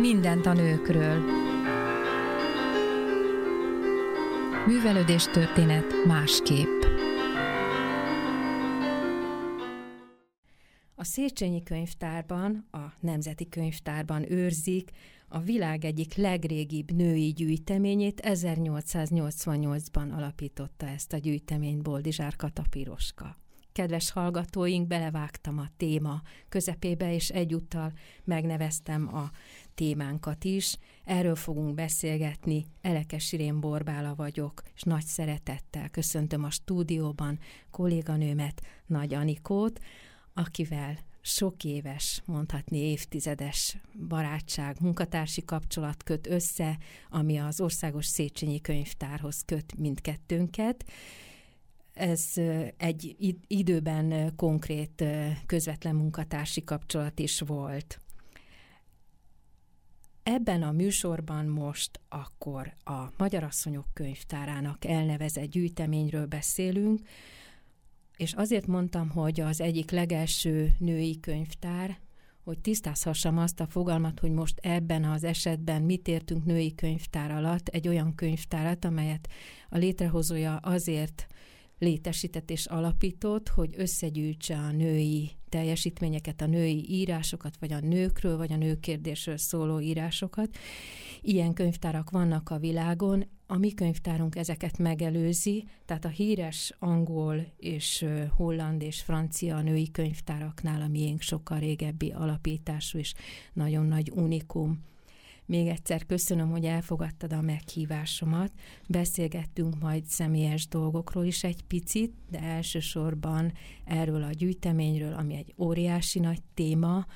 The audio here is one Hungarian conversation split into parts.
Mindent a nőkről. Művelődés történet másképp. A Széchenyi könyvtárban, a Nemzeti Könyvtárban őrzik a világ egyik legrégibb női gyűjteményét 1888-ban alapította ezt a gyűjteményt Boldizsár Katapiroska kedves hallgatóink, belevágtam a téma közepébe, és egyúttal megneveztem a témánkat is. Erről fogunk beszélgetni. Elekes Irén Borbála vagyok, és nagy szeretettel köszöntöm a stúdióban kolléganőmet, Nagy Anikót, akivel sok éves, mondhatni évtizedes barátság, munkatársi kapcsolat köt össze, ami az Országos Széchenyi Könyvtárhoz köt mindkettőnket, ez egy időben konkrét közvetlen munkatársi kapcsolat is volt. Ebben a műsorban most akkor a Magyar Asszonyok Könyvtárának elnevezett gyűjteményről beszélünk, és azért mondtam, hogy az egyik legelső női könyvtár, hogy tisztázhassam azt a fogalmat, hogy most ebben az esetben mit értünk női könyvtár alatt, egy olyan könyvtárat, amelyet a létrehozója azért létesített és alapított, hogy összegyűjtse a női teljesítményeket, a női írásokat, vagy a nőkről, vagy a nőkérdésről szóló írásokat. Ilyen könyvtárak vannak a világon, a mi könyvtárunk ezeket megelőzi, tehát a híres angol és holland és francia női könyvtáraknál a miénk sokkal régebbi alapítású és nagyon nagy unikum. Még egyszer köszönöm, hogy elfogadtad a meghívásomat. Beszélgettünk majd személyes dolgokról is egy picit, de elsősorban erről a gyűjteményről, ami egy óriási nagy téma,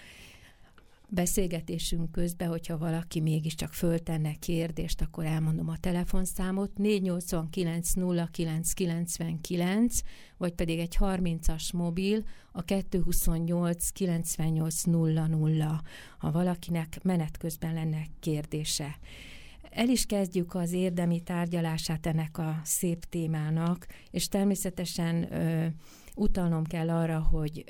beszélgetésünk közben, hogyha valaki mégiscsak föltenne kérdést, akkor elmondom a telefonszámot 489 0999, vagy pedig egy 30-as mobil, a 228 98 00, ha valakinek menet közben lenne kérdése. El is kezdjük az érdemi tárgyalását ennek a szép témának, és természetesen ö, Utalnom kell arra, hogy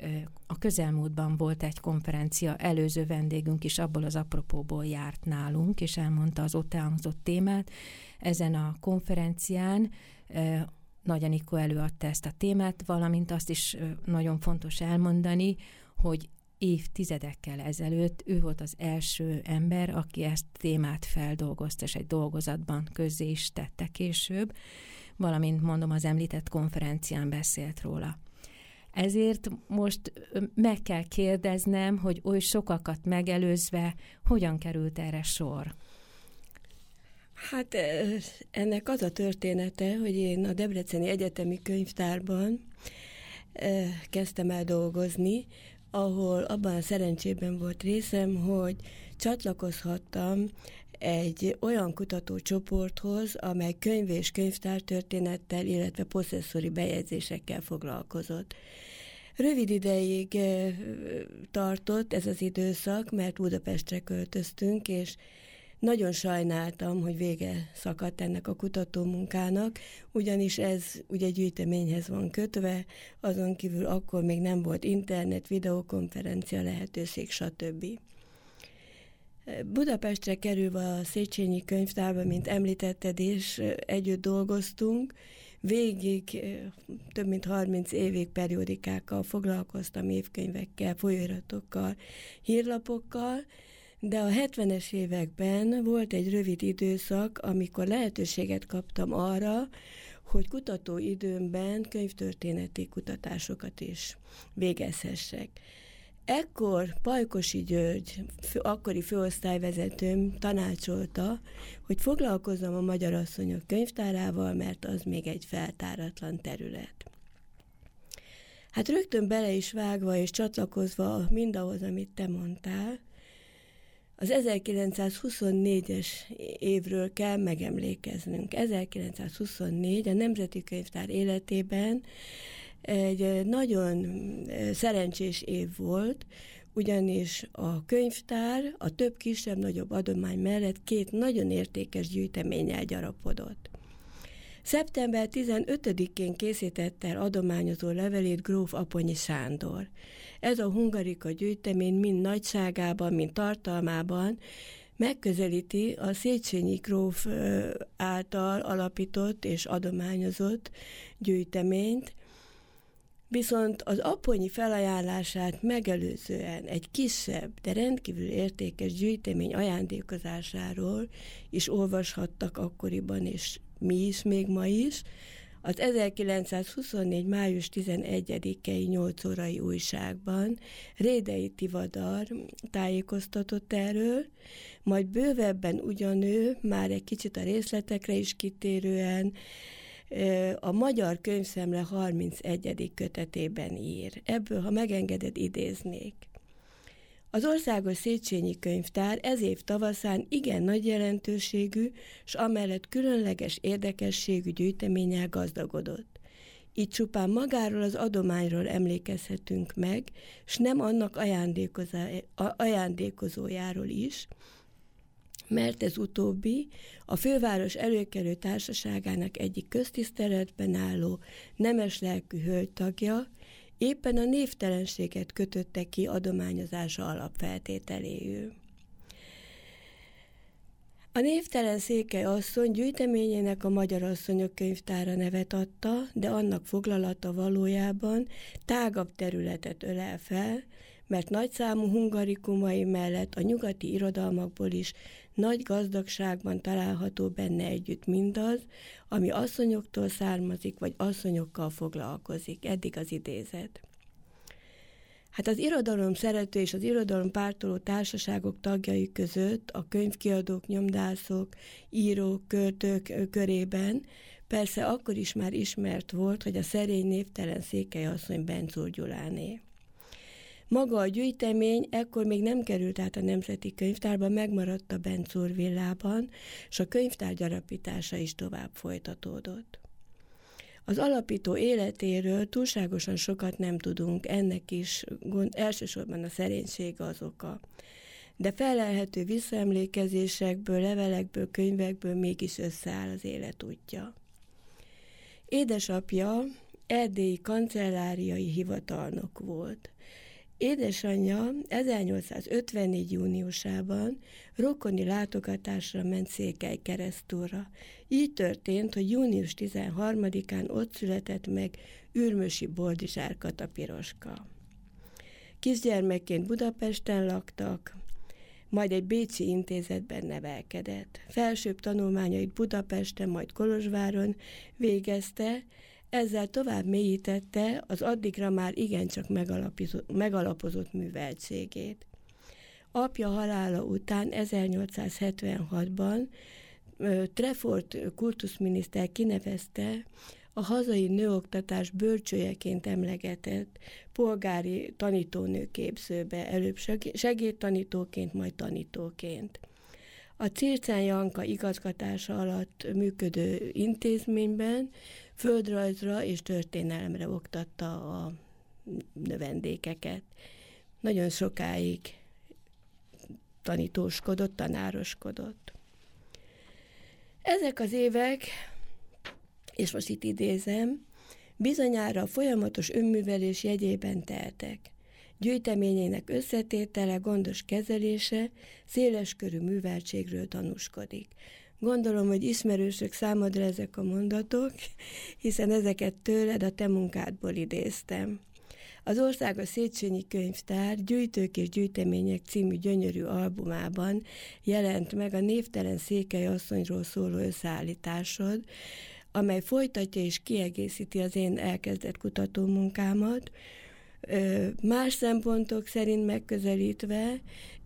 a közelmúltban volt egy konferencia, előző vendégünk is abból az apropóból járt nálunk, és elmondta az ott elhangzott témát. Ezen a konferencián Nagy Anikó előadta ezt a témát, valamint azt is nagyon fontos elmondani, hogy évtizedekkel ezelőtt ő volt az első ember, aki ezt témát feldolgozta, és egy dolgozatban közzé is tette később, valamint mondom, az említett konferencián beszélt róla. Ezért most meg kell kérdeznem, hogy oly sokakat megelőzve hogyan került erre sor? Hát ennek az a története, hogy én a Debreceni Egyetemi Könyvtárban kezdtem el dolgozni, ahol abban a szerencsében volt részem, hogy csatlakozhattam egy olyan kutatócsoporthoz, amely könyv és könyvtártörténettel, illetve posszesszori bejegyzésekkel foglalkozott. Rövid ideig tartott ez az időszak, mert Budapestre költöztünk, és nagyon sajnáltam, hogy vége szakadt ennek a kutatómunkának, ugyanis ez ugye gyűjteményhez van kötve, azon kívül akkor még nem volt internet, videokonferencia lehetőség, stb. Budapestre kerülve a Széchenyi könyvtárba, mint említetted, és együtt dolgoztunk, végig több mint 30 évig periódikákkal foglalkoztam, évkönyvekkel, folyóiratokkal, hírlapokkal, de a 70-es években volt egy rövid időszak, amikor lehetőséget kaptam arra, hogy kutatóidőmben könyvtörténeti kutatásokat is végezhessek. Ekkor Pajkosi György, akkori főosztályvezetőm tanácsolta, hogy foglalkozzam a Magyar Asszonyok könyvtárával, mert az még egy feltáratlan terület. Hát rögtön bele is vágva és csatlakozva mindahhoz, amit te mondtál, Az 1924-es évről kell megemlékeznünk. 1924 a Nemzeti Könyvtár életében egy nagyon szerencsés év volt, ugyanis a könyvtár a több kisebb-nagyobb adomány mellett két nagyon értékes gyűjteménnyel gyarapodott. Szeptember 15-én készítette el adományozó levelét gróf Aponyi Sándor. Ez a hungarika gyűjtemény mind nagyságában, mind tartalmában megközelíti a Széchenyi gróf által alapított és adományozott gyűjteményt, Viszont az aponyi felajánlását megelőzően egy kisebb, de rendkívül értékes gyűjtemény ajándékozásáról is olvashattak akkoriban, és mi is, még ma is, az 1924. május 11-i 8 órai újságban Rédei Tivadar tájékoztatott erről, majd bővebben ugyanő, már egy kicsit a részletekre is kitérően, a Magyar Könyvszemle 31. kötetében ír. Ebből, ha megengeded, idéznék. Az Országos Széchenyi Könyvtár ez év tavaszán igen nagy jelentőségű, s amellett különleges érdekességű gyűjteménnyel gazdagodott. Így csupán magáról az adományról emlékezhetünk meg, s nem annak ajándékozójáról is, mert ez utóbbi a főváros előkelő társaságának egyik köztiszteletben álló nemes lelkű hölgy tagja, éppen a névtelenséget kötötte ki adományozása alapfeltételéül. A névtelen széke asszony gyűjteményének a Magyar Asszonyok Könyvtára nevet adta, de annak foglalata valójában tágabb területet ölel fel, mert nagyszámú hungarikumai mellett a nyugati irodalmakból is nagy gazdagságban található benne együtt mindaz, ami asszonyoktól származik, vagy asszonyokkal foglalkozik. Eddig az idézet. Hát az irodalom szerető és az irodalom pártoló társaságok tagjai között a könyvkiadók, nyomdászok, írók, költők körében persze akkor is már ismert volt, hogy a szerény névtelen székely asszony Bencúr Gyuláné. Maga a gyűjtemény ekkor még nem került át a Nemzeti Könyvtárba, megmaradt a Bencúr villában, és a könyvtár gyarapítása is tovább folytatódott. Az alapító életéről túlságosan sokat nem tudunk, ennek is gond, elsősorban a szerénység az oka. De felelhető visszaemlékezésekből, levelekből, könyvekből mégis összeáll az élet útja. Édesapja erdélyi kancelláriai hivatalnok volt. Édesanyja 1854. júniusában rokoni látogatásra ment Székely keresztúra. Így történt, hogy június 13-án ott született meg Ürmösi Boldizsár Katapiroska. Kisgyermekként Budapesten laktak, majd egy bécsi intézetben nevelkedett. Felsőbb tanulmányait Budapesten, majd Kolozsváron végezte, ezzel tovább mélyítette az addigra már igencsak megalapozott, műveltségét. Apja halála után 1876-ban Trefort kultuszminiszter kinevezte a hazai nőoktatás bölcsőjeként emlegetett polgári tanítónőképzőbe, előbb segédtanítóként, majd tanítóként. A Circán Janka igazgatása alatt működő intézményben földrajzra és történelemre oktatta a növendékeket. Nagyon sokáig tanítóskodott, tanároskodott. Ezek az évek, és most itt idézem, bizonyára folyamatos önművelés jegyében teltek. Gyűjteményének összetétele, gondos kezelése, széleskörű műveltségről tanúskodik. Gondolom, hogy ismerősök számodra ezek a mondatok, hiszen ezeket tőled a te munkádból idéztem. Az Országos Széchenyi Könyvtár Gyűjtők és Gyűjtemények című gyönyörű albumában jelent meg a névtelen székely asszonyról szóló összeállításod, amely folytatja és kiegészíti az én elkezdett kutatómunkámat, más szempontok szerint megközelítve,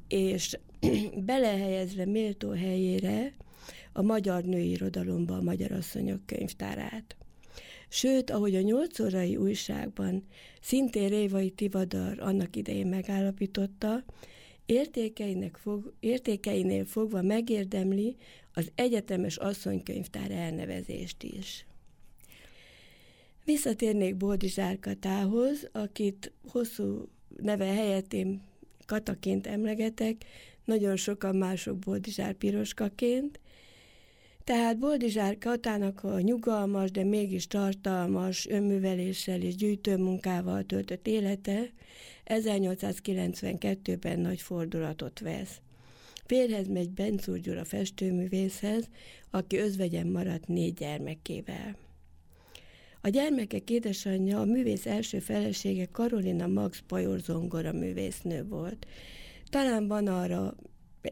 és belehelyezve méltó helyére, a magyar női irodalomba a Magyar Asszonyok könyvtárát. Sőt, ahogy a nyolc órai újságban szintén Révai Tivadar annak idején megállapította, értékeinek fog, értékeinél fogva megérdemli az egyetemes asszonykönyvtár elnevezést is. Visszatérnék Boldizsár Katához, akit hosszú neve helyett én Kataként emlegetek, nagyon sokan mások Boldizsár Piroskaként, tehát Boldizsár Katának a nyugalmas, de mégis tartalmas önműveléssel és gyűjtőmunkával töltött élete 1892-ben nagy fordulatot vesz. Férhez megy Bencúr Gyula festőművészhez, aki özvegyen maradt négy gyermekével. A gyermekek édesanyja a művész első felesége Karolina Max Pajor zongora művésznő volt. Talán van arra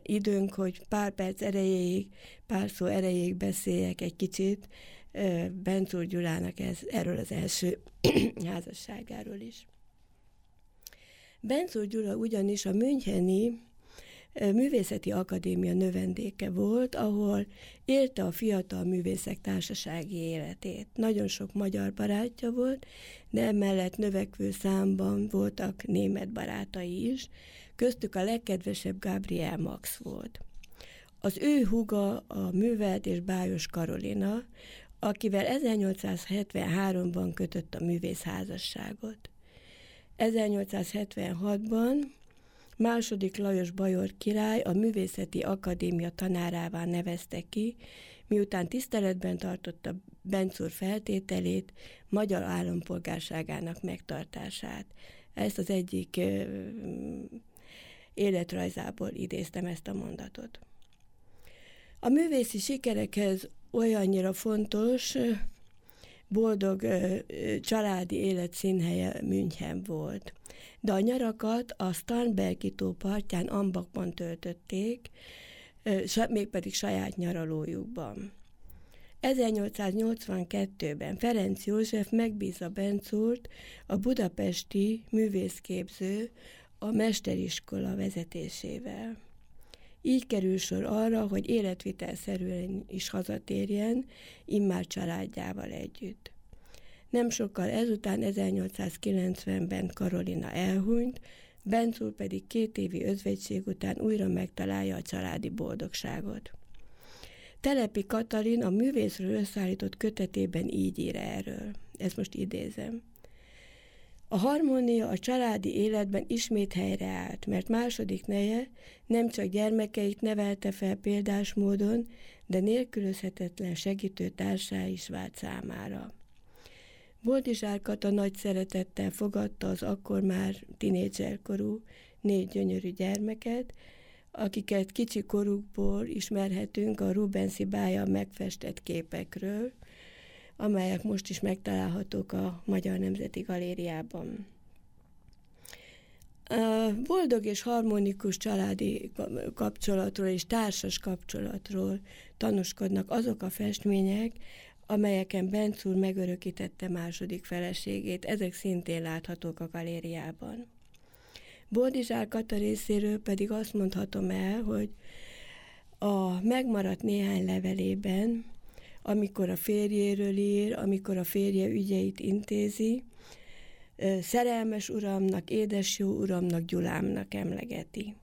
időnk, hogy pár perc erejéig, pár szó erejéig beszéljek egy kicsit Bencúr Gyulának ez, erről az első házasságáról is. Bencúr Gyula ugyanis a Müncheni Művészeti Akadémia növendéke volt, ahol élte a fiatal művészek társasági életét. Nagyon sok magyar barátja volt, de emellett növekvő számban voltak német barátai is, köztük a legkedvesebb Gabriel Max volt. Az ő huga a művelt és bájos Karolina, akivel 1873-ban kötött a művész házasságot. 1876-ban második Lajos Bajor király a Művészeti Akadémia tanárává nevezte ki, miután tiszteletben tartotta Bencúr feltételét, magyar állampolgárságának megtartását. Ezt az egyik életrajzából idéztem ezt a mondatot. A művészi sikerekhez olyannyira fontos, boldog családi élet színhelye München volt. De a nyarakat a Starnbergi tó partján Ambakban töltötték, mégpedig saját nyaralójukban. 1882-ben Ferenc József megbízza Bencúrt a budapesti művészképző a mesteriskola vezetésével. Így kerül sor arra, hogy életvitelszerűen is hazatérjen, immár családjával együtt. Nem sokkal ezután 1890-ben Karolina elhunyt, Bencúr pedig két évi özvegység után újra megtalálja a családi boldogságot. Telepi Katalin a művészről összeállított kötetében így ír erről. Ezt most idézem. A harmónia a családi életben ismét helyreállt, mert második neje nem csak gyermekeit nevelte fel példás módon, de nélkülözhetetlen segítő társá is vált számára. Boldizsár Kata nagy szeretettel fogadta az akkor már tinédzserkorú négy gyönyörű gyermeket, akiket kicsi korukból ismerhetünk a Rubensi bája megfestett képekről, amelyek most is megtalálhatók a Magyar Nemzeti Galériában. A boldog és harmonikus családi kapcsolatról és társas kapcsolatról tanúskodnak azok a festmények, amelyeken Benc úr megörökítette második feleségét, ezek szintén láthatók a galériában. Boldizsár Kata részéről pedig azt mondhatom el, hogy a megmaradt néhány levelében amikor a férjéről ír, amikor a férje ügyeit intézi, szerelmes uramnak, édes jó uramnak, Gyulámnak emlegeti.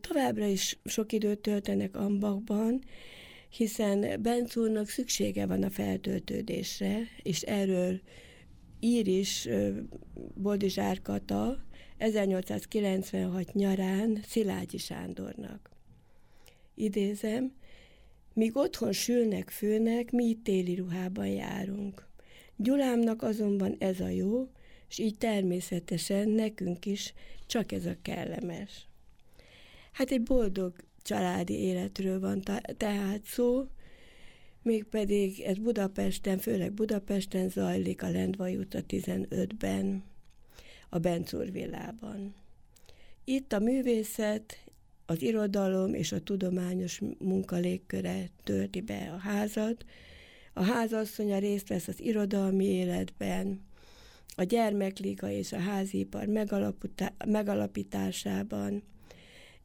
Továbbra is sok időt töltenek Ambakban, hiszen Benc úrnak szüksége van a feltöltődésre, és erről ír is Boldizsár Kata 1896 nyarán Szilágyi Sándornak. Idézem, Míg otthon sülnek, főnek, mi itt téli ruhában járunk. Gyulámnak azonban ez a jó, és így természetesen nekünk is csak ez a kellemes. Hát egy boldog családi életről van tehát szó, mégpedig ez Budapesten, főleg Budapesten zajlik a Lendvai a 15-ben, a Bencúr villában. Itt a művészet az irodalom és a tudományos munka légköre tölti be a házat. A házasszonya részt vesz az irodalmi életben, a gyermekliga és a házipar megalapításában,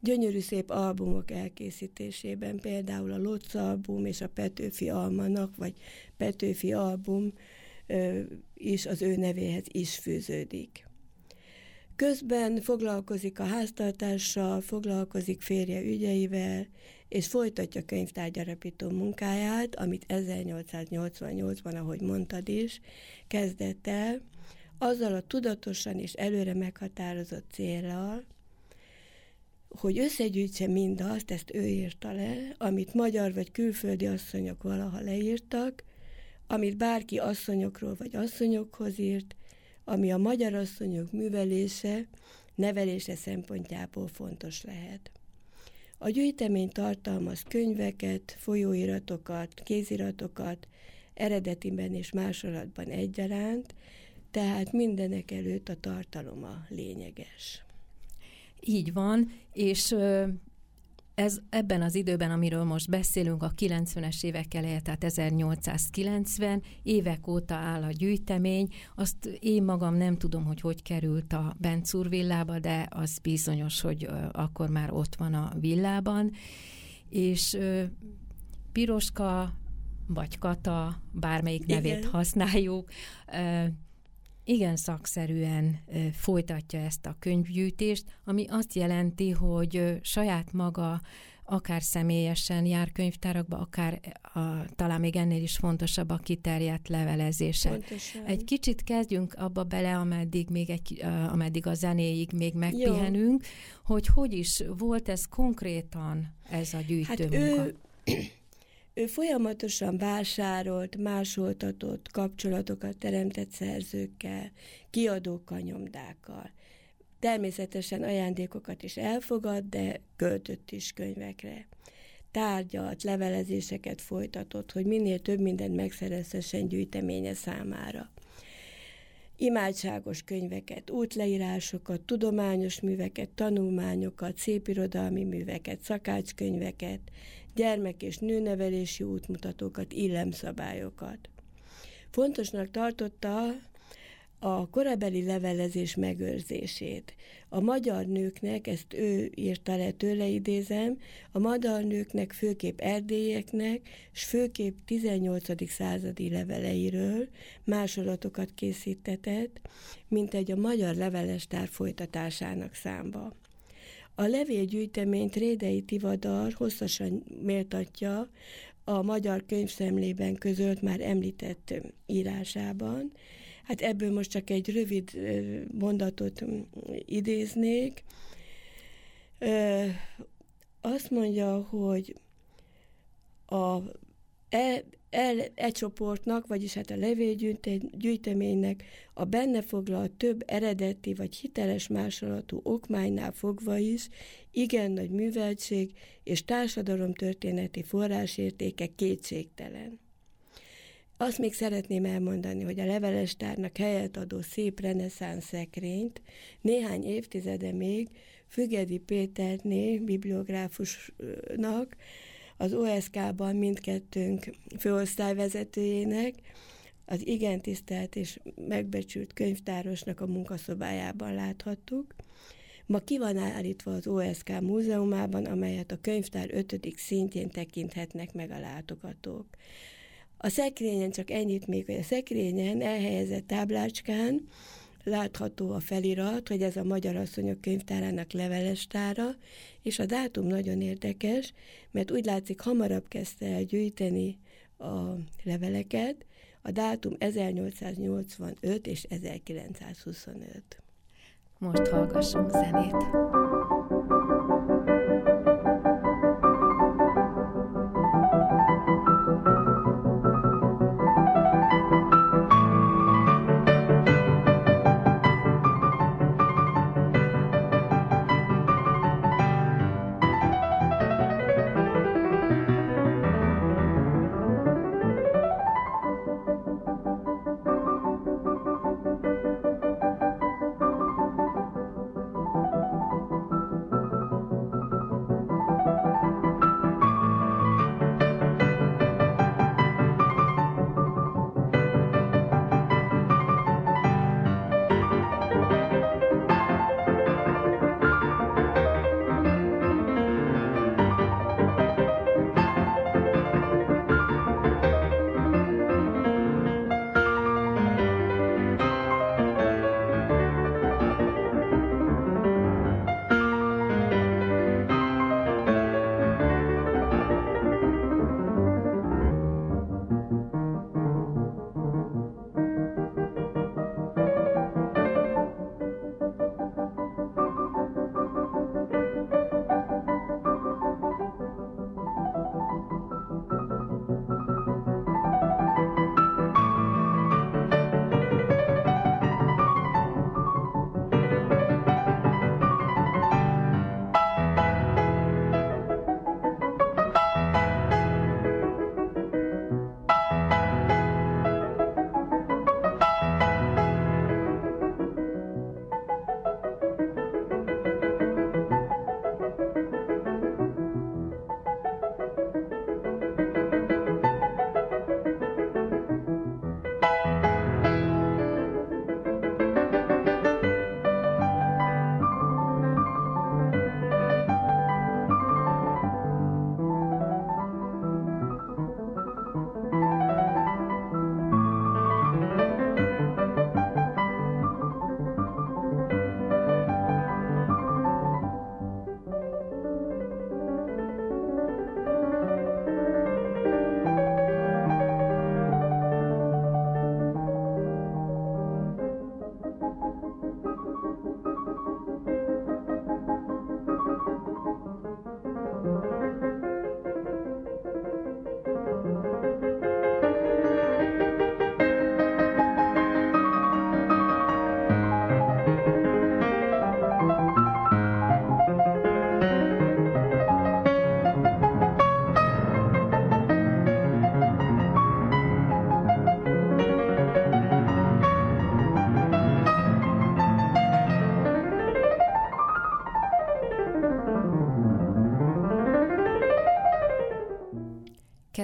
gyönyörű szép albumok elkészítésében, például a Lotz album és a Petőfi Almanak, vagy Petőfi album is az ő nevéhez is fűződik. Közben foglalkozik a háztartással, foglalkozik férje ügyeivel, és folytatja könyvtárgyarapító munkáját, amit 1888-ban, ahogy mondtad is, kezdett el, azzal a tudatosan és előre meghatározott célral, hogy összegyűjtse mindazt, ezt ő írta le, amit magyar vagy külföldi asszonyok valaha leírtak, amit bárki asszonyokról vagy asszonyokhoz írt, ami a magyar asszonyok művelése, nevelése szempontjából fontos lehet. A gyűjtemény tartalmaz könyveket, folyóiratokat, kéziratokat, eredetiben és másolatban egyaránt, tehát mindenek előtt a tartalom a lényeges. Így van, és ez ebben az időben, amiről most beszélünk, a 90-es évek eleje, tehát 1890, évek óta áll a gyűjtemény. Azt én magam nem tudom, hogy hogy került a Bencúr villába, de az bizonyos, hogy akkor már ott van a villában. És Piroska vagy Kata, bármelyik nevét Igen. használjuk, igen szakszerűen folytatja ezt a könyvgyűjtést, ami azt jelenti, hogy saját maga akár személyesen jár könyvtárakba, akár a, talán még ennél is fontosabb a kiterjedt levelezése. Pontosan. Egy kicsit kezdjünk abba bele, ameddig, még egy, ameddig a zenéig még megpihenünk, Jó. hogy hogy is volt ez konkrétan ez a gyűjtőmunka. Hát ő ő folyamatosan vásárolt, másoltatott kapcsolatokat teremtett szerzőkkel, kiadókkal, nyomdákkal. Természetesen ajándékokat is elfogad, de költött is könyvekre. Tárgyalt, levelezéseket folytatott, hogy minél több mindent megszerezhessen gyűjteménye számára imádságos könyveket, útleírásokat, tudományos műveket, tanulmányokat, szépirodalmi műveket, szakácskönyveket, gyermek- és nőnevelési útmutatókat, illemszabályokat. Fontosnak tartotta a korabeli levelezés megőrzését. A magyar nőknek, ezt ő írta le, tőle idézem, a magyar nőknek, főképp erdélyeknek, és főképp 18. századi leveleiről másolatokat készítetett, mint egy a magyar levelestár folytatásának számba. A levélgyűjteményt Rédei Tivadar hosszasan méltatja a magyar könyvszemlében közölt már említett írásában. Hát ebből most csak egy rövid mondatot idéznék. Azt mondja, hogy a e, el, e csoportnak, vagyis hát a levélgyűjteménynek a benne foglalt több eredeti vagy hiteles másolatú okmánynál fogva is igen nagy műveltség és társadalomtörténeti forrásértéke kétségtelen. Azt még szeretném elmondani, hogy a levelestárnak helyet adó szép reneszánsz szekrényt néhány évtizede még Fügedi Péterné, bibliográfusnak, az OSK-ban mindkettőnk főosztályvezetőjének, az igen tisztelt és megbecsült könyvtárosnak a munkaszobájában láthattuk. Ma ki van állítva az OSK múzeumában, amelyet a könyvtár ötödik szintjén tekinthetnek meg a látogatók. A szekrényen csak ennyit még, hogy a szekrényen elhelyezett táblácskán látható a felirat, hogy ez a Magyar Asszonyok Könyvtárának levelestára, és a dátum nagyon érdekes, mert úgy látszik, hamarabb kezdte el gyűjteni a leveleket, a dátum 1885 és 1925. Most hallgassunk zenét.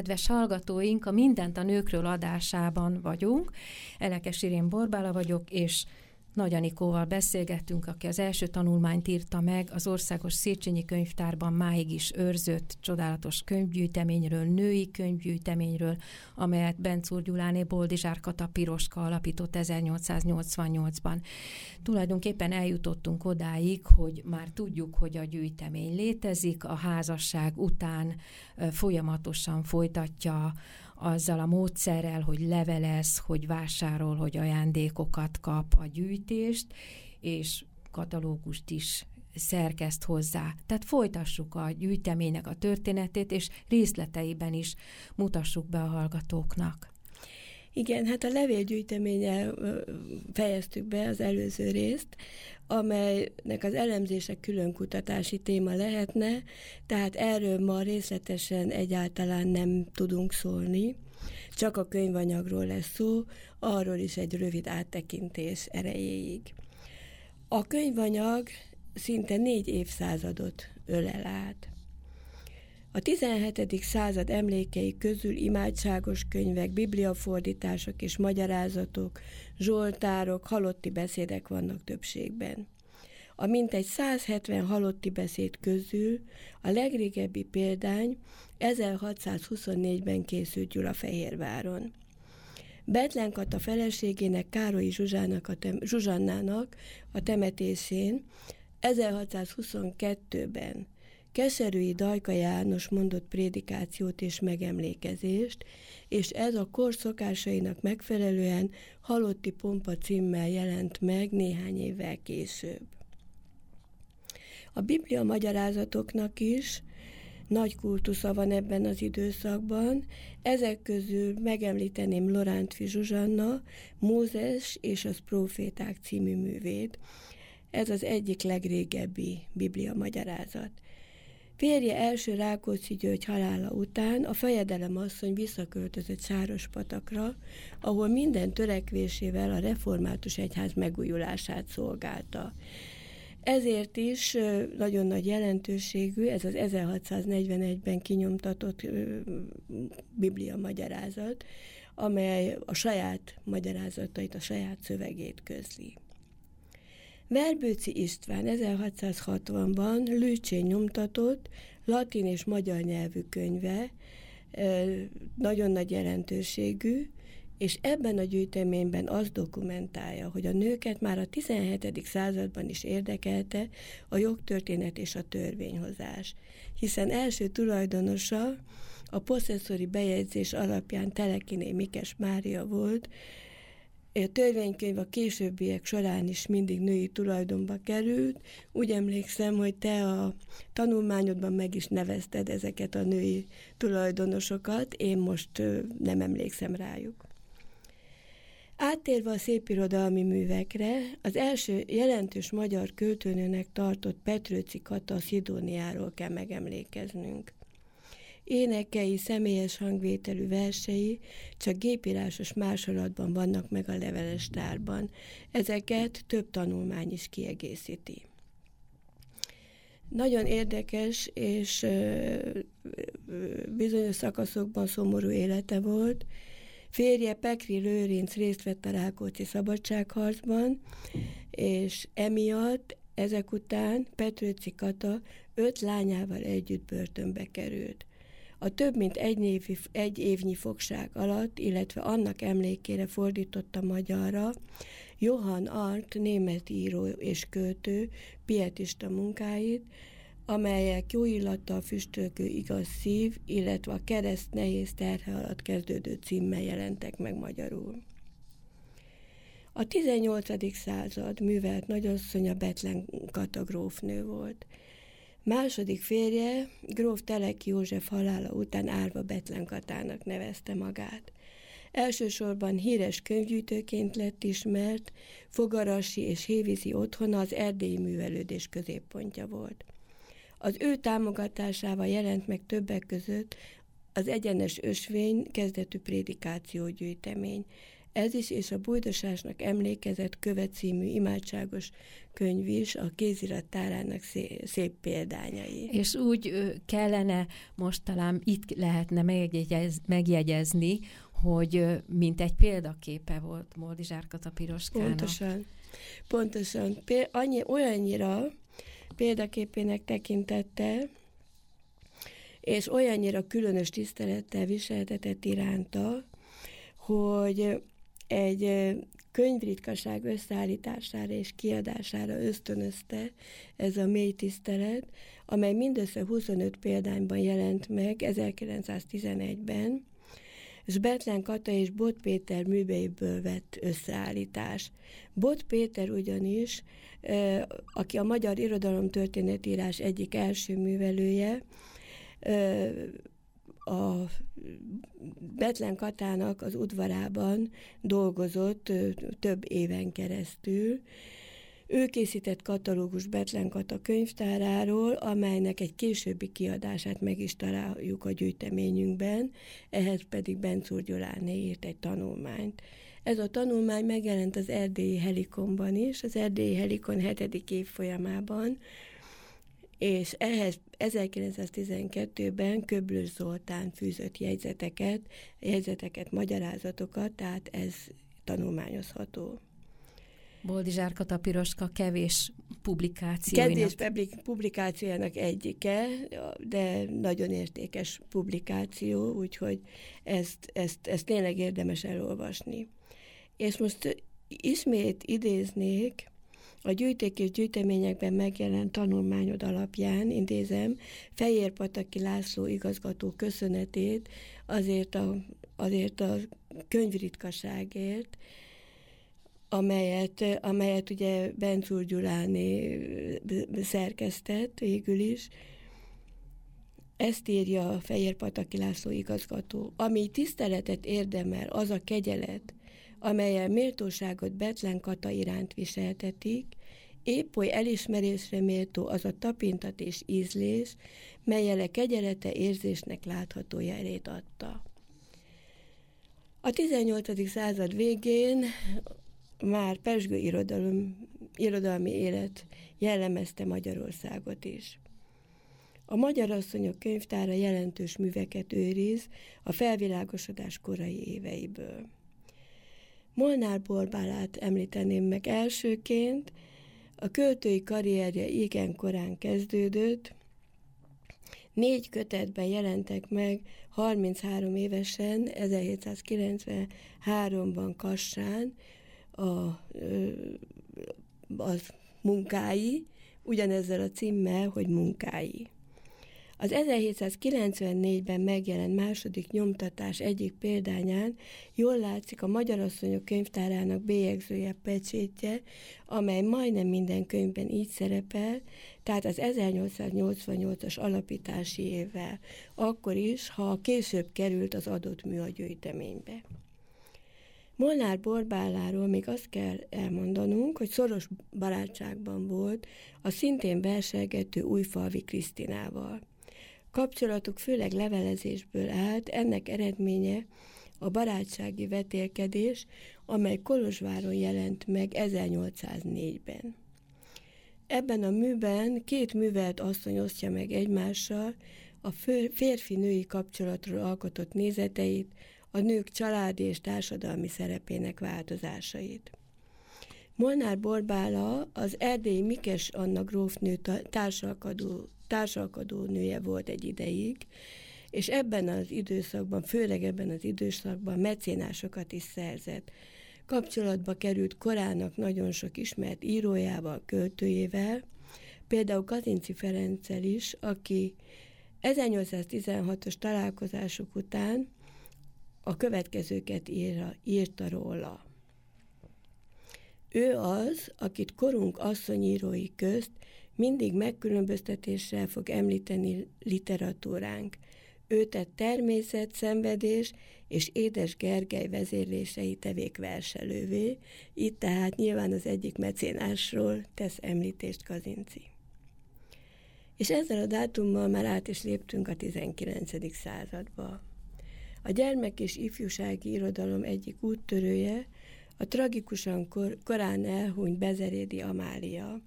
Kedves hallgatóink, a Mindent a nőkről adásában vagyunk. Elekes Irén Borbála vagyok, és nagy Anikóval beszélgettünk, aki az első tanulmányt írta meg az Országos Széchenyi Könyvtárban máig is őrzött csodálatos könyvgyűjteményről, női könyvgyűjteményről, amelyet Bencúr Gyuláné Boldizsár Piroska alapított 1888-ban. Tulajdonképpen eljutottunk odáig, hogy már tudjuk, hogy a gyűjtemény létezik, a házasság után folyamatosan folytatja azzal a módszerrel, hogy levelez, hogy vásárol, hogy ajándékokat kap a gyűjtést, és katalógust is szerkeszt hozzá. Tehát folytassuk a gyűjteménynek a történetét, és részleteiben is mutassuk be a hallgatóknak. Igen, hát a levélgyűjteménye fejeztük be az előző részt, amelynek az elemzése külön kutatási téma lehetne, tehát erről ma részletesen egyáltalán nem tudunk szólni, csak a könyvanyagról lesz szó, arról is egy rövid áttekintés erejéig. A könyvanyag szinte négy évszázadot ölel át. A 17. század emlékei közül imádságos könyvek, bibliafordítások és magyarázatok, zsoltárok, halotti beszédek vannak többségben. A mintegy 170 halotti beszéd közül a legrégebbi példány 1624-ben készült Gyulafehérváron. Betlen Kata feleségének Károlyi Zsuzsának a tem- Zsuzsannának a temetésén 1622-ben Keserűi Dajka János mondott prédikációt és megemlékezést, és ez a kor szokásainak megfelelően Halotti Pompa címmel jelent meg néhány évvel később. A Biblia magyarázatoknak is nagy kultusza van ebben az időszakban. Ezek közül megemlíteném Lorántfi Zsuzsanna, Mózes és az Proféták című művét. Ez az egyik legrégebbi Biblia magyarázat. Férje első Rákóczi György halála után a fejedelem asszony visszaköltözött Sárospatakra, ahol minden törekvésével a református egyház megújulását szolgálta. Ezért is nagyon nagy jelentőségű ez az 1641-ben kinyomtatott Biblia magyarázat, amely a saját magyarázatait, a saját szövegét közli. Verbőci István 1660-ban Lőcsén nyomtatott latin és magyar nyelvű könyve, nagyon nagy jelentőségű, és ebben a gyűjteményben az dokumentálja, hogy a nőket már a 17. században is érdekelte a jogtörténet és a törvényhozás, hiszen első tulajdonosa a posszesszori bejegyzés alapján Telekiné Mikes Mária volt, a törvénykönyv a későbbiek során is mindig női tulajdonba került. Úgy emlékszem, hogy te a tanulmányodban meg is nevezted ezeket a női tulajdonosokat, én most nem emlékszem rájuk. Áttérve a szépirodalmi művekre, az első jelentős magyar költőnőnek tartott Petrőci Kata Szidóniáról kell megemlékeznünk. Énekei, személyes hangvételű versei csak gépírásos másolatban vannak meg a leveles tárban. Ezeket több tanulmány is kiegészíti. Nagyon érdekes és bizonyos szakaszokban szomorú élete volt. Férje Pekri Lőrinc részt vett a Rákóczi szabadságharcban, és emiatt ezek után Petrőci Kata öt lányával együtt börtönbe került. A több mint egy, névi, egy évnyi fogság alatt, illetve annak emlékére fordította magyarra Johann Arndt, német író és költő, pietista munkáit, amelyek jó illattal füstölkő igaz szív, illetve a kereszt nehéz terhe alatt kezdődő címmel jelentek meg magyarul. A 18. század művelt nagyasszonya Betlen katagrófnő volt. Második férje, gróf Telek József halála után Árva Betlen Katának nevezte magát. Elsősorban híres könyvgyűjtőként lett ismert, fogarasi és hévízi otthona az erdélyi művelődés középpontja volt. Az ő támogatásával jelent meg többek között az egyenes ösvény kezdetű prédikációgyűjtemény. Ez is, és a bújdosásnak emlékezett követ című imádságos könyv is a kézirattárának szép, szép példányai. És úgy kellene most talán itt lehetne megjegyez, megjegyezni, hogy mint egy példaképe volt Moldizsár Kata Piroskának. Pontosan. Pontosan. Annyi, olyannyira példaképének tekintette, és olyannyira különös tisztelettel viseltetett iránta, hogy egy könyvritkaság összeállítására és kiadására ösztönözte ez a mély tisztelet, amely mindössze 25 példányban jelent meg 1911-ben, és Betlen Kata és Bot Péter műveiből vett összeállítás. Bot Péter ugyanis, aki a magyar irodalomtörténetírás egyik első művelője, a Betlen Katának az udvarában dolgozott több éven keresztül. Ő készített katalógus Betlen Kata könyvtáráról, amelynek egy későbbi kiadását meg is találjuk a gyűjteményünkben, ehhez pedig Bencúr Gyuláné írt egy tanulmányt. Ez a tanulmány megjelent az Erdélyi Helikonban is, az Erdélyi Helikon hetedik évfolyamában, és ehhez 1912-ben Köblős Zoltán fűzött jegyzeteket, jegyzeteket, magyarázatokat, tehát ez tanulmányozható. Boldizsár Kata Piroska kevés publikációjának. Kevés publikációjának egyike, de nagyon értékes publikáció, úgyhogy ezt, ezt, ezt tényleg érdemes elolvasni. És most ismét idéznék a gyűjték és gyűjteményekben megjelent tanulmányod alapján intézem Fejér Pataki László igazgató köszönetét azért a, azért a könyvritkaságért, amelyet, amelyet ugye Bencúr Gyuláné szerkesztett végül is. Ezt írja a Fejér Pataki László igazgató. Ami tiszteletet érdemel, az a kegyelet, amelyen méltóságot Betlen Kata iránt viseltetik, épp oly elismerésre méltó az a tapintat és ízlés, melyel a kegyelete érzésnek látható jelét adta. A 18. század végén már pesgő irodalom, irodalmi élet jellemezte Magyarországot is. A Magyar Asszonyok könyvtára jelentős műveket őriz a felvilágosodás korai éveiből. Molnár Borbálát említeném meg elsőként, a költői karrierje igen korán kezdődött, négy kötetben jelentek meg 33 évesen, 1793-ban Kassán a, az munkái, ugyanezzel a címmel, hogy munkái. Az 1794-ben megjelent második nyomtatás egyik példányán jól látszik a Magyar Asszonyok könyvtárának bélyegzője pecsétje, amely majdnem minden könyvben így szerepel, tehát az 1888-as alapítási évvel, akkor is, ha később került az adott mű a gyűjteménybe. Molnár Borbáláról még azt kell elmondanunk, hogy szoros barátságban volt a szintén verselgető Újfalvi Krisztinával. Kapcsolatuk főleg levelezésből állt, ennek eredménye a barátsági vetélkedés, amely Kolozsváron jelent meg 1804-ben. Ebben a műben két művelt asszony osztja meg egymással a férfi-női kapcsolatról alkotott nézeteit, a nők családi és társadalmi szerepének változásait. Molnár Borbála az erdélyi Mikes Anna grófnő társalkadó társalkodó nője volt egy ideig, és ebben az időszakban, főleg ebben az időszakban mecénásokat is szerzett. Kapcsolatba került korának nagyon sok ismert írójával, költőjével, például Kazinci Ferenccel is, aki 1816-os találkozásuk után a következőket írta, írta róla. Ő az, akit korunk asszonyírói közt mindig megkülönböztetéssel fog említeni literatúránk. Ő tett természet, szenvedés és Édes Gergely vezérlései tevék verselővé, itt tehát nyilván az egyik mecénásról tesz említést Kazinci. És ezzel a dátummal már át is léptünk a 19. századba. A gyermek és ifjúsági irodalom egyik úttörője, a tragikusan kor, korán elhunyt Bezerédi Amália.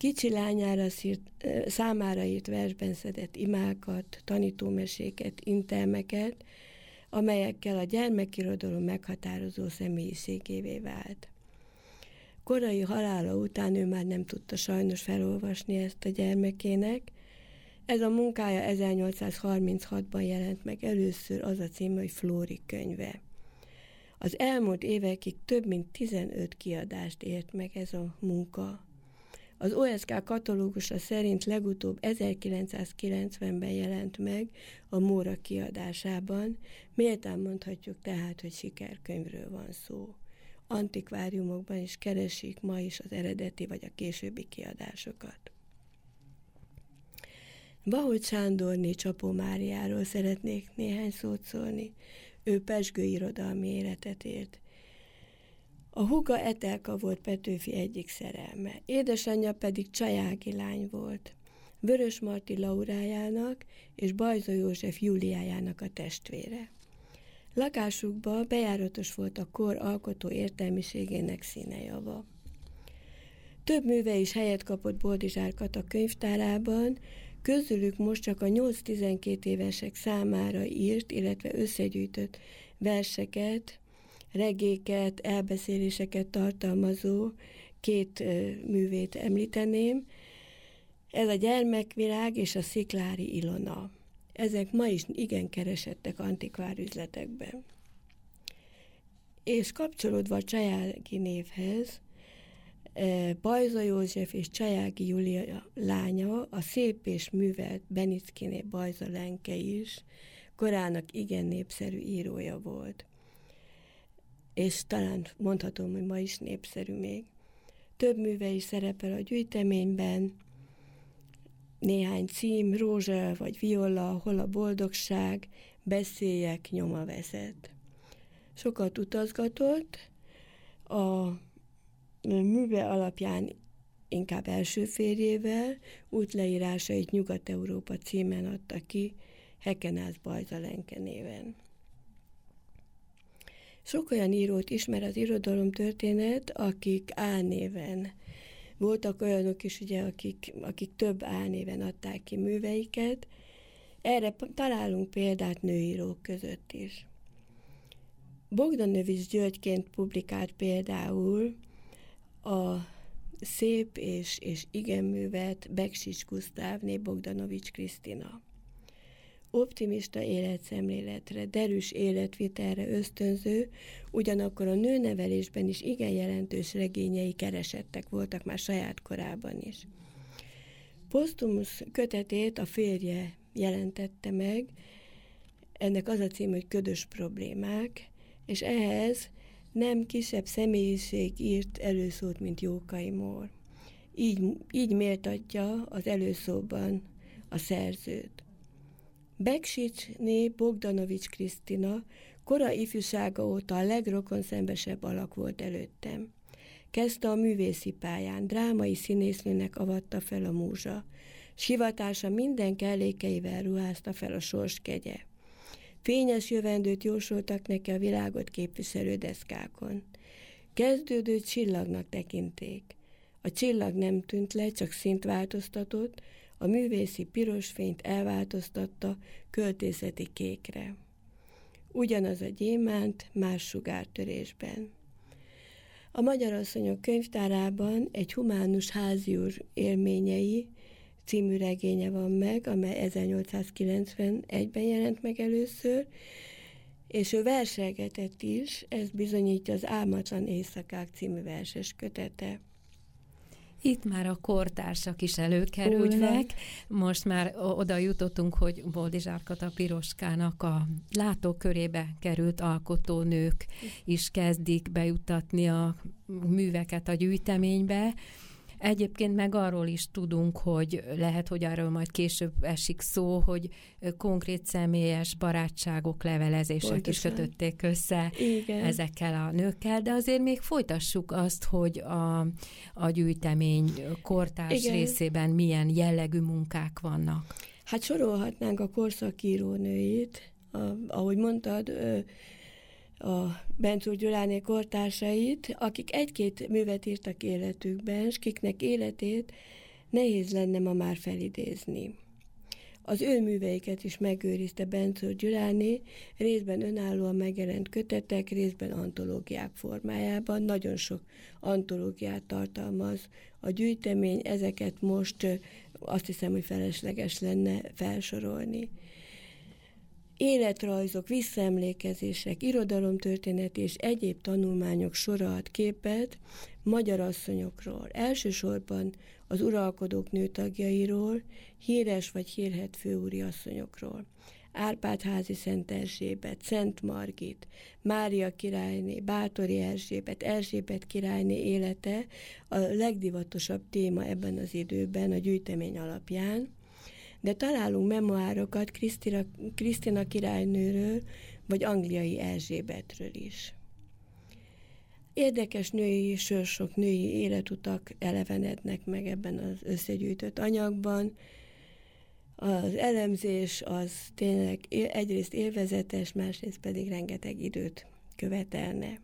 Kicsi lányára szírt, számára írt versben szedett imákat, tanítómeséket, intelmeket, amelyekkel a gyermekirodalom meghatározó személyiségévé vált. Korai halála után ő már nem tudta sajnos felolvasni ezt a gyermekének. Ez a munkája 1836-ban jelent meg először az a cím, hogy Flóri könyve. Az elmúlt évekig több mint 15 kiadást ért meg ez a munka. Az OSK katalógusa szerint legutóbb 1990-ben jelent meg a Móra kiadásában, méltán mondhatjuk tehát, hogy sikerkönyvről van szó. Antikváriumokban is keresik ma is az eredeti vagy a későbbi kiadásokat. Bahogy Sándorné Csapó Máriáról szeretnék néhány szót szólni. Ő pesgő irodalmi életet élt. A huga Etelka volt Petőfi egyik szerelme, édesanyja pedig Csajági lány volt. Vörös Marti Laurájának és Bajza József Júliájának a testvére. Lakásukba bejáratos volt a kor alkotó értelmiségének színejava. Több műve is helyet kapott Boldizsárkat a könyvtárában, közülük most csak a 8-12 évesek számára írt, illetve összegyűjtött verseket, regéket, elbeszéléseket tartalmazó két művét említeném. Ez a gyermekvilág és a sziklári Ilona. Ezek ma is igen keresettek antikvárüzletekben. És kapcsolódva a Csajági névhez, Bajza József és Csajági Júlia lánya, a szép és művelt Benickiné Bajza Lenke is korának igen népszerű írója volt és talán mondhatom, hogy ma is népszerű még. Több műve is szerepel a gyűjteményben, néhány cím, rózsa vagy viola, hol a boldogság, beszélyek, nyoma vezet. Sokat utazgatott, a műve alapján inkább első férjével, útleírásait Nyugat-Európa címen adta ki, Hekenász Bajzalenke néven. Sok olyan írót ismer az irodalom történet, akik álnéven voltak olyanok is, ugye, akik, akik több álnéven adták ki műveiket. Erre találunk példát nőírók között is. Bogdanovics Györgyként publikált például a szép és, és igen művet Beksics Gusztávné Bogdanovics Krisztina optimista életszemléletre, derűs életvitelre ösztönző, ugyanakkor a nőnevelésben is igen jelentős regényei keresettek voltak már saját korában is. Postumus kötetét a férje jelentette meg, ennek az a cím, hogy Ködös problémák, és ehhez nem kisebb személyiség írt előszót, mint Jókai Mór. Így, így méltatja az előszóban a szerzőt. Beksicsné Bogdanovics Krisztina kora ifjúsága óta a legrokonszenvesebb alak volt előttem. Kezdte a művészi pályán, drámai színésznőnek avatta fel a múzsa. Sivatása minden kellékeivel ruházta fel a sors kegye. Fényes jövendőt jósoltak neki a világot képviselő deszkákon. Kezdődő csillagnak tekinték. A csillag nem tűnt le, csak szint változtatott, a művészi piros fényt elváltoztatta költészeti kékre. Ugyanaz a gyémánt más sugártörésben. A Magyar Asszonyok könyvtárában egy humánus háziúr élményei című regénye van meg, amely 1891-ben jelent meg először, és ő verselgetett is, ez bizonyítja az Álmatlan Éjszakák című verses kötete. Itt már a kortársak is előkerülnek. Most már oda jutottunk, hogy Boldizsárkat a Piroskának a látókörébe került alkotónők is kezdik bejutatni a műveket a gyűjteménybe. Egyébként meg arról is tudunk, hogy lehet, hogy arról majd később esik szó, hogy konkrét személyes barátságok, levelezések Pontosan. is kötötték össze Igen. ezekkel a nőkkel, de azért még folytassuk azt, hogy a, a gyűjtemény kortárs Igen. részében milyen jellegű munkák vannak. Hát sorolhatnánk a korszakírónőit, a, ahogy mondtad, a Bencúr Gyuláné kortársait, akik egy-két művet írtak életükben, és kiknek életét nehéz lenne ma már felidézni. Az ő műveiket is megőrizte Bencúr Gyuláné, részben önállóan megjelent kötetek, részben antológiák formájában. Nagyon sok antológiát tartalmaz a gyűjtemény, ezeket most azt hiszem, hogy felesleges lenne felsorolni életrajzok, visszaemlékezések, irodalomtörténet és egyéb tanulmányok sora ad képet magyar asszonyokról, elsősorban az uralkodók nőtagjairól, híres vagy hírhet főúri asszonyokról. Árpád-házi Szent Erzsébet, Szent Margit, Mária királyné, Bátori Erzsébet, Erzsébet királyné élete a legdivatosabb téma ebben az időben a gyűjtemény alapján de találunk memoárokat Krisztina, királynőről, vagy angliai Erzsébetről is. Érdekes női sorsok, női életutak elevenednek meg ebben az összegyűjtött anyagban. Az elemzés az tényleg egyrészt élvezetes, másrészt pedig rengeteg időt követelne.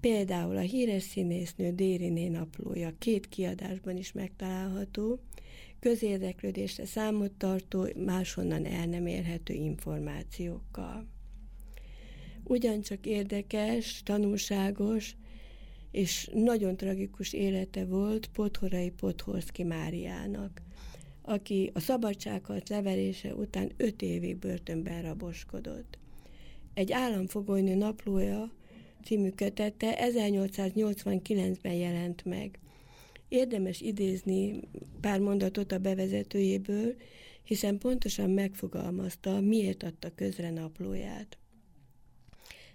Például a híres színésznő Dériné naplója két kiadásban is megtalálható, közérdeklődésre számot tartó, máshonnan el nem érhető információkkal. Ugyancsak érdekes, tanulságos és nagyon tragikus élete volt Pothorai Pothorszki Máriának, aki a szabadságharc leverése után öt évig börtönben raboskodott. Egy államfogolynő naplója című kötete 1889-ben jelent meg. Érdemes idézni pár mondatot a bevezetőjéből, hiszen pontosan megfogalmazta, miért adta közre naplóját.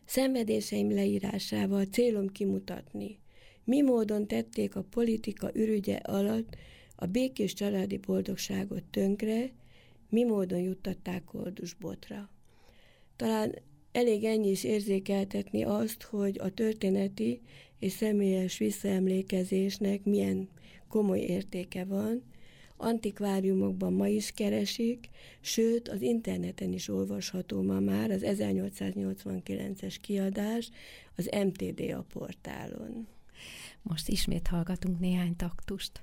Szenvedéseim leírásával célom kimutatni, mi módon tették a politika ürügye alatt a békés családi boldogságot tönkre, mi módon juttatták koldusbotra. Talán elég ennyi is érzékeltetni azt, hogy a történeti és személyes visszaemlékezésnek milyen komoly értéke van, antikváriumokban ma is keresik, sőt az interneten is olvasható ma már az 1889-es kiadás az MTDA portálon. Most ismét hallgatunk néhány taktust.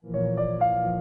thank you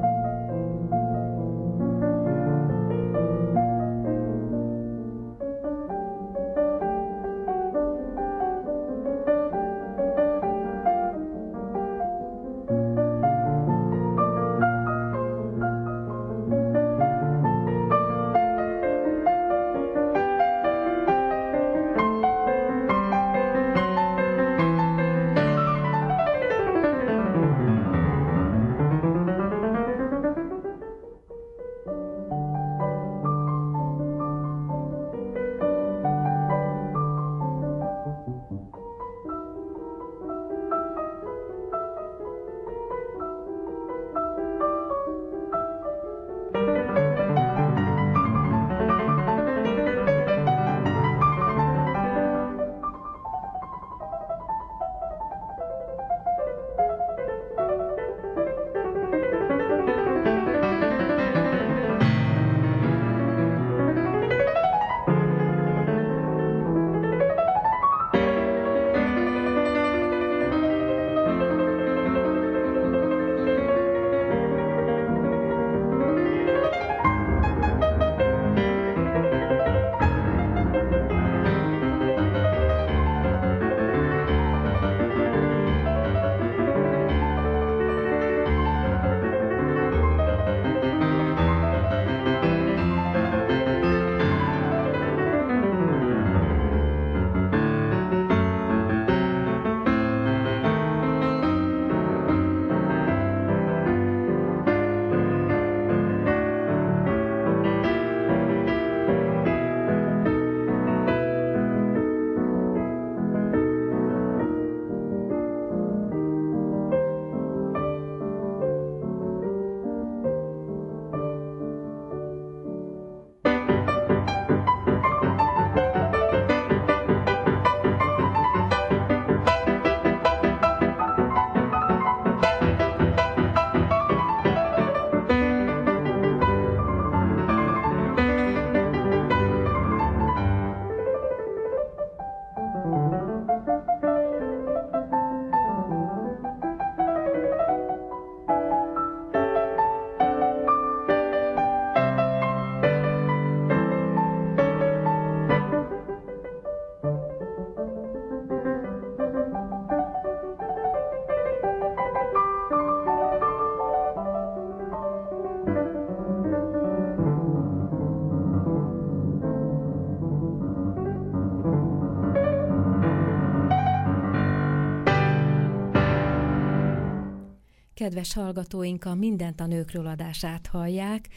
kedves hallgatóink a Mindent a nőkről adását hallják.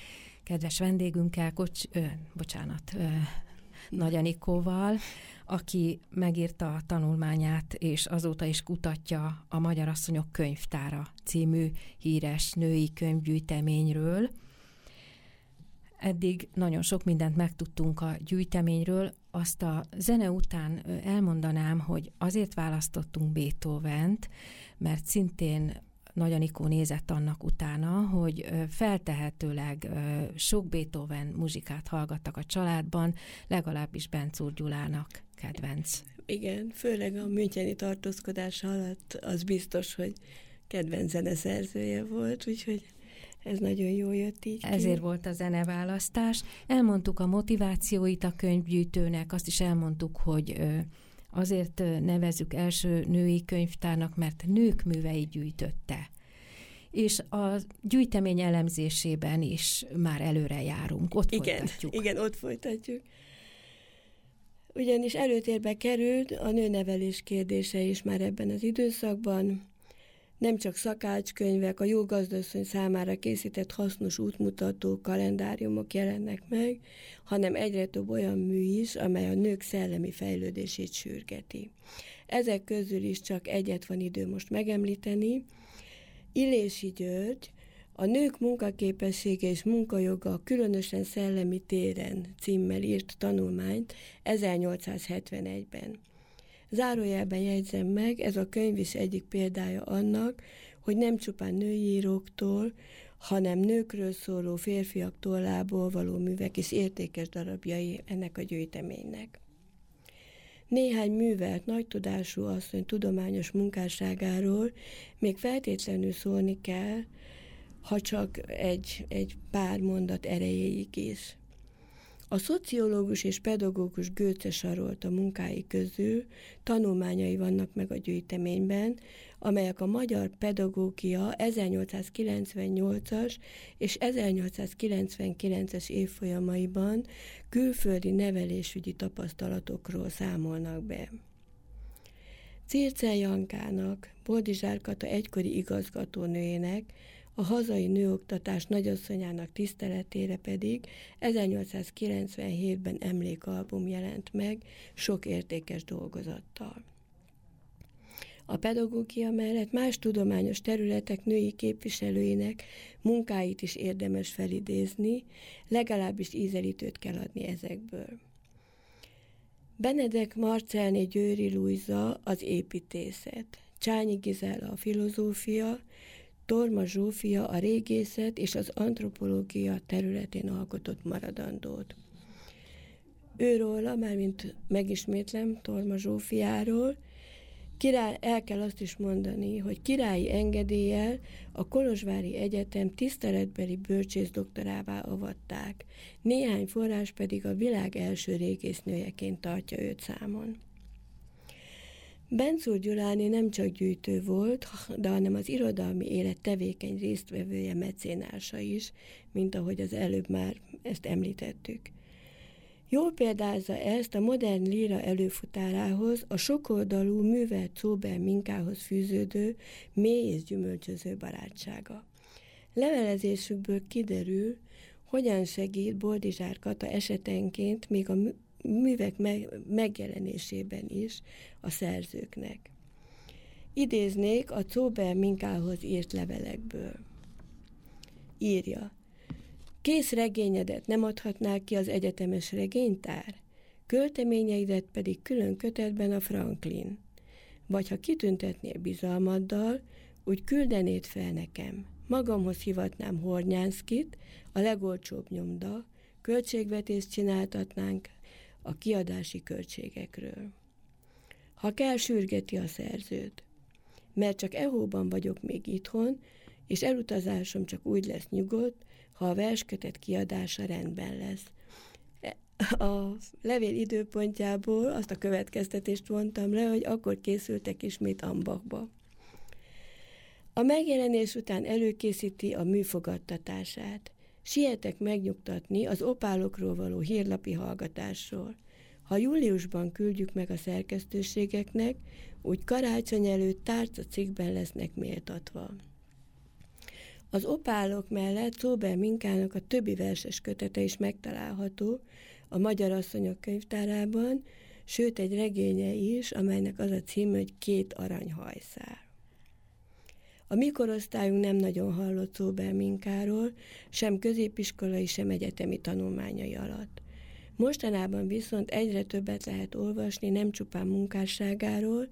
Kedves vendégünkkel, Kocs, ö, bocsánat, ö, Nagy Anikóval, aki megírta a tanulmányát, és azóta is kutatja a Magyar Asszonyok Könyvtára című híres női könyvgyűjteményről. Eddig nagyon sok mindent megtudtunk a gyűjteményről. Azt a zene után elmondanám, hogy azért választottunk Beethoven-t, mert szintén nagy Anikó nézett annak utána, hogy feltehetőleg sok Beethoven muzsikát hallgattak a családban, legalábbis Bencúr Gyulának kedvenc. Igen, főleg a müncheni tartózkodás alatt az biztos, hogy kedvenc zeneszerzője volt, úgyhogy ez nagyon jó jött így Ezért ki. volt a zeneválasztás. Elmondtuk a motivációit a könyvgyűjtőnek, azt is elmondtuk, hogy azért nevezük első női könyvtárnak, mert nők művei gyűjtötte. És a gyűjtemény elemzésében is már előre járunk, ott igen, folytatjuk. Igen, ott folytatjuk. Ugyanis előtérbe került a nőnevelés kérdése is már ebben az időszakban, nem csak szakácskönyvek, a jó gazdasszony számára készített hasznos útmutató kalendáriumok jelennek meg, hanem egyre több olyan mű is, amely a nők szellemi fejlődését sürgeti. Ezek közül is csak egyet van idő most megemlíteni. Illési György, a nők munkaképessége és munkajoga különösen szellemi téren címmel írt tanulmányt 1871-ben. Zárójelben jegyzem meg, ez a könyv is egyik példája annak, hogy nem csupán női íróktól, hanem nőkről szóló férfiak tollából való művek és értékes darabjai ennek a gyűjteménynek. Néhány művelt, nagy tudású asszony tudományos munkásságáról még feltétlenül szólni kell, ha csak egy, egy pár mondat erejéig is. A szociológus és pedagógus Gőce Sarolt a munkái közül tanulmányai vannak meg a gyűjteményben, amelyek a magyar pedagógia 1898-as és 1899-es évfolyamaiban külföldi nevelésügyi tapasztalatokról számolnak be. Circe Jankának, Boldizsár Kata egykori igazgatónőjének a hazai nőoktatás nagyasszonyának tiszteletére pedig 1897-ben emlékalbum jelent meg sok értékes dolgozattal. A pedagógia mellett más tudományos területek női képviselőinek munkáit is érdemes felidézni, legalábbis ízelítőt kell adni ezekből. Benedek Marcelné Győri Lujza az építészet, Csányi Gizella a filozófia, Torma Zsófia a régészet és az antropológia területén alkotott maradandót. Őróla, mármint megismétlem, Torma Zsófiáról, király, el kell azt is mondani, hogy királyi engedéllyel a Kolozsvári Egyetem tiszteletbeli bölcsész doktorává avatták, néhány forrás pedig a világ első régésznőjeként tartja őt számon. Bencúr Gyuláni nem csak gyűjtő volt, de hanem az irodalmi élet tevékeny résztvevője, mecénása is, mint ahogy az előbb már ezt említettük. Jól példázza ezt a modern líra előfutárához, a sokoldalú művelt szóbel minkához fűződő, mély és gyümölcsöző barátsága. Levelezésükből kiderül, hogyan segít Boldizsár Kata esetenként még a művek megjelenésében is a szerzőknek. Idéznék a Cóber Minkához írt levelekből. Írja. Kész regényedet nem adhatnál ki az egyetemes regénytár? Költeményeidet pedig külön kötetben a Franklin. Vagy ha kitüntetnél bizalmaddal, úgy küldenéd fel nekem. Magamhoz hivatnám Hornyánszkit, a legolcsóbb nyomda, költségvetést csináltatnánk a kiadási költségekről. Ha kell, sürgeti a szerzőt, mert csak ehóban vagyok még itthon, és elutazásom csak úgy lesz nyugodt, ha a verskötet kiadása rendben lesz. A levél időpontjából azt a következtetést vontam le, hogy akkor készültek ismét Ambachba. A megjelenés után előkészíti a műfogadtatását. Sietek megnyugtatni az opálokról való hírlapi hallgatásról. Ha júliusban küldjük meg a szerkesztőségeknek, úgy karácsony előtt tárca cikkben lesznek méltatva. Az opálok mellett Szóber Minkának a többi verses kötete is megtalálható a Magyar Asszonyok könyvtárában, sőt egy regénye is, amelynek az a címe, hogy Két aranyhajszár. A mi korosztályunk nem nagyon hallott Szóber Minkáról, sem középiskolai, sem egyetemi tanulmányai alatt. Mostanában viszont egyre többet lehet olvasni nem csupán munkásságáról,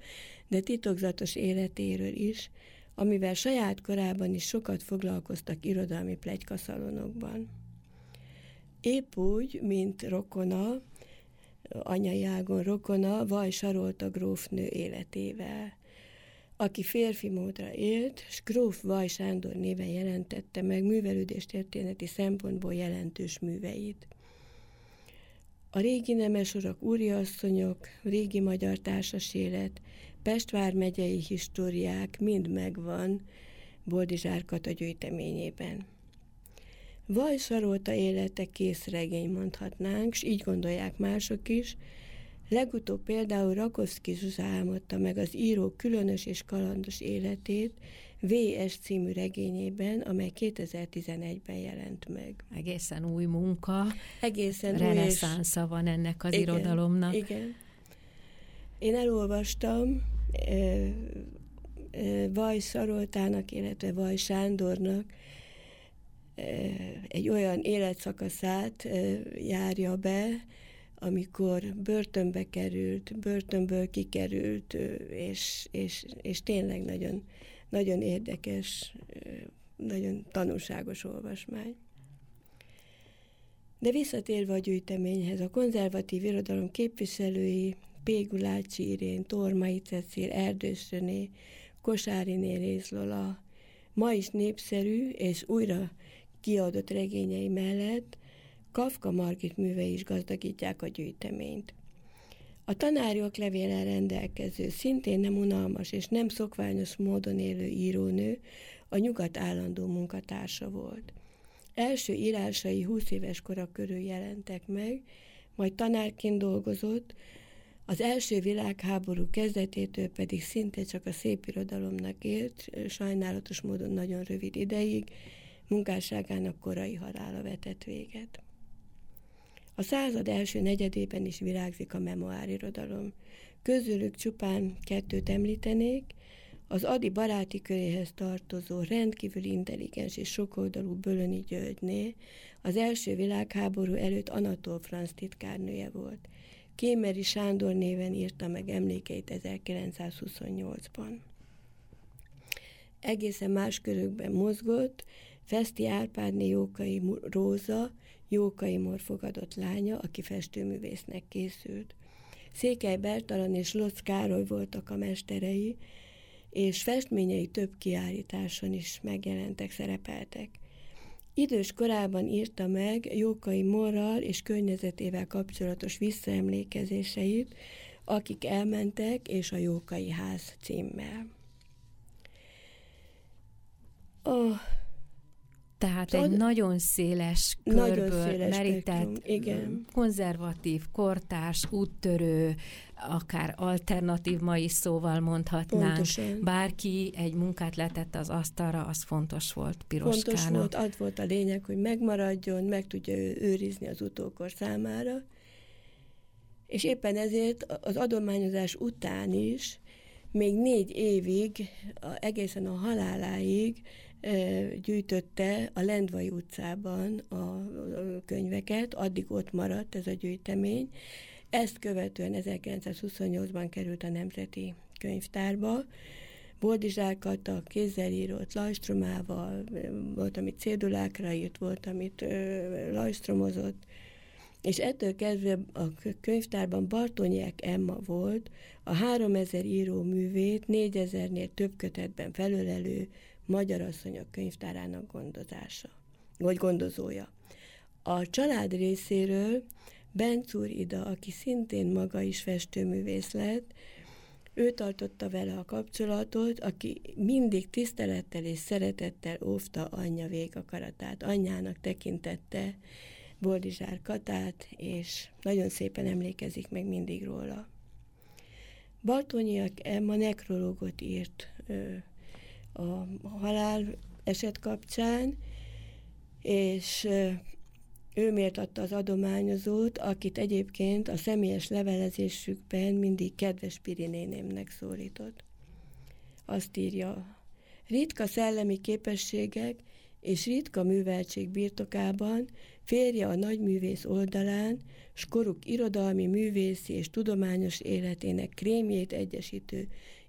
de titokzatos életéről is, amivel saját korában is sokat foglalkoztak irodalmi plegykaszalonokban. Épp úgy, mint rokona, anyai ágon rokona, Vaj Sarolta grófnő életével, aki férfi módra élt, s gróf Vaj Sándor néven jelentette meg művelődés történeti szempontból jelentős műveit. A régi nemesorok, úriasszonyok, régi magyar társas élet, Pestvár megyei históriák mind megvan Boldizsár Kata gyűjteményében. Vaj Sarolta élete kész regény mondhatnánk, s így gondolják mások is. Legutóbb például Rakovszki Zsuzsa álmodta meg az író különös és kalandos életét, VS című regényében, amely 2011-ben jelent meg. Egészen új munka, egészen reneszánsza van ennek az igen, irodalomnak. Igen. Én elolvastam Vaj Szaroltának, illetve Vaj Sándornak egy olyan életszakaszát járja be, amikor börtönbe került, börtönből kikerült, és, és, és tényleg nagyon, nagyon érdekes, nagyon tanulságos olvasmány. De visszatérve a gyűjteményhez, a konzervatív irodalom képviselői P. Gulácsi Irén, Tormai Cecil, Erdős René, Kosári Rézlola, ma is népszerű és újra kiadott regényei mellett Kafka Margit művei is gazdagítják a gyűjteményt. A tanárjog levélen rendelkező, szintén nem unalmas és nem szokványos módon élő írónő a nyugat állandó munkatársa volt. Első írásai 20 éves kora körül jelentek meg, majd tanárként dolgozott, az első világháború kezdetétől pedig szinte csak a szép irodalomnak élt, sajnálatos módon nagyon rövid ideig, munkásságának korai halála vetett véget. A század első negyedében is virágzik a memoárirodalom. Közülük csupán kettőt említenék, az Adi baráti köréhez tartozó rendkívül intelligens és sokoldalú Bölöni Györgyné az első világháború előtt Anatol Franz titkárnője volt. Kémeri Sándor néven írta meg emlékeit 1928-ban. Egészen más körökben mozgott, Feszti Árpádné Jókai Róza, Jókai Mor fogadott lánya, aki festőművésznek készült. Székely Bertalan és Locz Károly voltak a mesterei, és festményei több kiállításon is megjelentek, szerepeltek. Idős korában írta meg Jókai Morral és környezetével kapcsolatos visszaemlékezéseit, akik elmentek, és a Jókai Ház címmel. A tehát szóval egy nagyon széles körből nagyon széles merített, igen. konzervatív, kortárs, úttörő, akár alternatív mai szóval mondhatnánk. Pontosan. Bárki egy munkát letett az asztalra, az fontos volt Piroskának. Fontos volt, az volt a lényeg, hogy megmaradjon, meg tudja őrizni az utókor számára. És éppen ezért az adományozás után is még négy évig, egészen a haláláig gyűjtötte a Lendvai utcában a könyveket, addig ott maradt ez a gyűjtemény. Ezt követően 1928-ban került a Nemzeti Könyvtárba, boldizsákat a kézzel írott lajstromával, volt, amit cédulákra írt, volt, amit lajstromozott, és ettől kezdve a könyvtárban Bartonyák Emma volt, a 3000 író művét 4000-nél több kötetben felölelő Magyar Asszonyok Könyvtárának gondozása, vagy gondozója. A család részéről Bencúr Ida, aki szintén maga is festőművész lett, ő tartotta vele a kapcsolatot, aki mindig tisztelettel és szeretettel óvta anyja végakaratát. Anyjának tekintette Boldizsár Katát, és nagyon szépen emlékezik meg mindig róla. Bartonyiak Emma nekrológot írt a halál eset kapcsán, és ő méltatta az adományozót, akit egyébként a személyes levelezésükben mindig kedves Pirinénémnek szólított. Azt írja, ritka szellemi képességek és ritka műveltség birtokában férje a nagyművész oldalán, s koruk irodalmi, művészi és tudományos életének krémjét egyesítő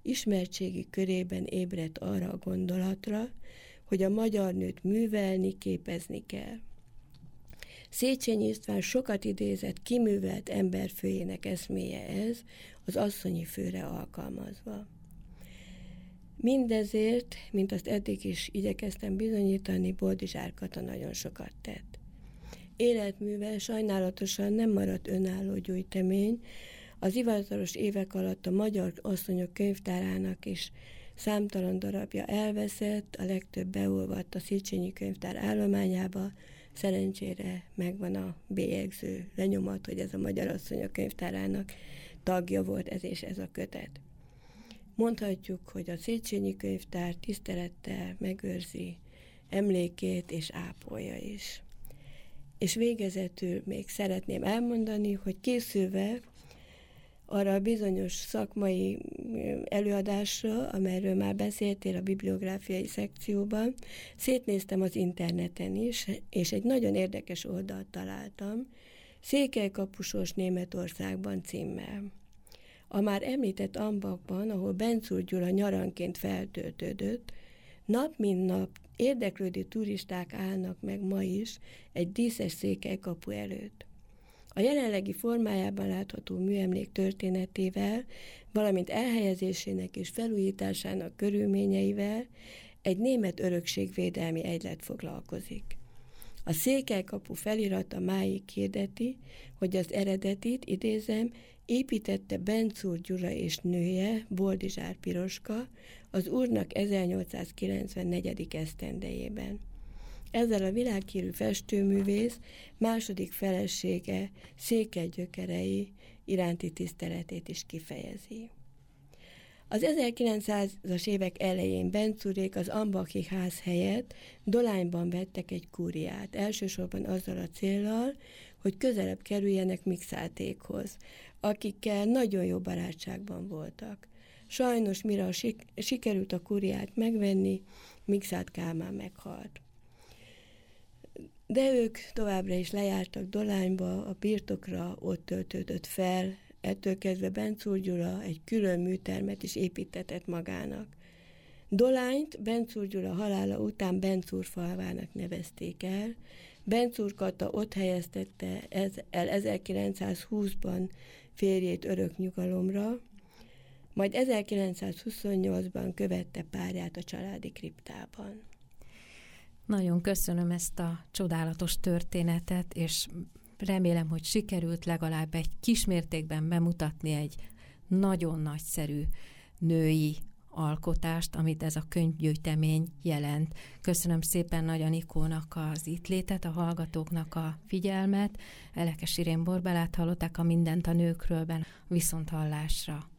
ismertségi körében ébredt arra a gondolatra, hogy a magyar nőt művelni, képezni kell. Széchenyi István sokat idézett kiművelt emberfőjének eszméje ez, az asszonyi főre alkalmazva. Mindezért, mint azt eddig is igyekeztem bizonyítani, Boldizsár Kata nagyon sokat tett. Életművel sajnálatosan nem maradt önálló gyűjtemény, az hivatalos évek alatt a Magyar Asszonyok Könyvtárának is számtalan darabja elveszett, a legtöbb beolvadt a Széchenyi Könyvtár állományába, szerencsére megvan a bélyegző lenyomat, hogy ez a Magyar Asszonyok Könyvtárának tagja volt ez és ez a kötet. Mondhatjuk, hogy a Széchenyi Könyvtár tisztelettel megőrzi emlékét és ápolja is. És végezetül még szeretném elmondani, hogy készülve arra a bizonyos szakmai előadásra, amelyről már beszéltél a bibliográfiai szekcióban, szétnéztem az interneten is, és egy nagyon érdekes oldalt találtam, Székelykapusos Németországban címmel. A már említett Ambakban, ahol Bencúr Gyula nyaranként feltöltődött, nap mint nap érdeklődő turisták állnak meg ma is egy díszes székelykapu előtt. A jelenlegi formájában látható műemlék történetével, valamint elhelyezésének és felújításának körülményeivel egy német örökségvédelmi egylet foglalkozik. A székelykapu felirata máig hirdeti, hogy az eredetit, idézem, építette Bencúr Gyula és nője, Boldizsár Piroska, az úrnak 1894. esztendejében. Ezzel a világhírű festőművész második felesége széke gyökerei iránti tiszteletét is kifejezi. Az 1900-as évek elején Bencúrék az Ambaki ház helyett Dolányban vettek egy kúriát, elsősorban azzal a célral, hogy közelebb kerüljenek Mixátékhoz, akikkel nagyon jó barátságban voltak. Sajnos, mire a sik- sikerült a kúriát megvenni, Mixát Kálmán meghalt. De ők továbbra is lejártak Dolányba, a birtokra ott töltődött fel, ettől kezdve Bencúr Gyula egy külön műtermet is építetett magának. Dolányt Bencúr Gyula halála után Bencúr falvának nevezték el. Bencúr Kata ott helyeztette ez, el 1920-ban férjét örök nyugalomra, majd 1928-ban követte párját a családi kriptában. Nagyon köszönöm ezt a csodálatos történetet, és remélem, hogy sikerült legalább egy kismértékben bemutatni egy nagyon nagyszerű női alkotást, amit ez a könyvgyűjtemény jelent. Köszönöm szépen Nagy Anikónak az itt létet, a hallgatóknak a figyelmet. Elekes Irén Borbelát hallották a Mindent a nőkről, viszont hallásra.